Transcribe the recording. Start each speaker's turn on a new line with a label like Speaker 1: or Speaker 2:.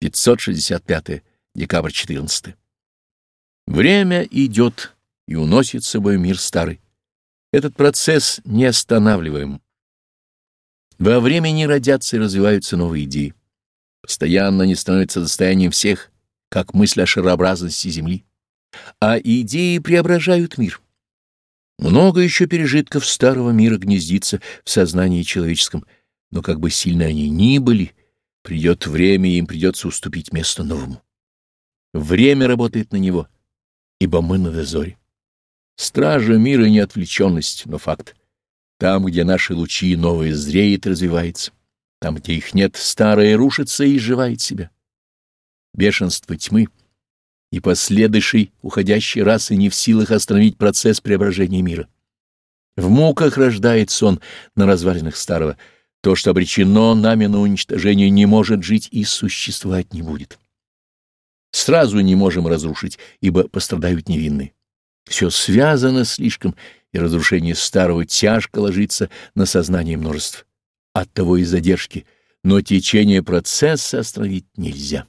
Speaker 1: 565 декабрь 14. Время идет и уносит с собой мир старый. Этот процесс не останавливаем. Во времени родятся и развиваются новые идеи. Постоянно они становятся достоянием всех, как мысль о шарообразности Земли. А идеи преображают мир. Много еще пережитков старого мира гнездится в сознании человеческом, но как бы сильно они ни были, придет время, и им придется уступить место новому. Время работает на него, ибо мы на дозоре. Стража мира не отвлеченность, но факт. Там, где наши лучи новое зреет и развивается, там, где их нет, старое рушится и изживает себя. Бешенство тьмы и последующей уходящей расы не в силах остановить процесс преображения мира. В муках рождается он на развалинах старого. То, что обречено нами на уничтожение, не может жить и существовать не будет. Сразу не можем разрушить, ибо пострадают невинные. Все связано слишком, и разрушение старого тяжко ложится на сознание множеств. Оттого и задержки, но течение процесса остановить нельзя.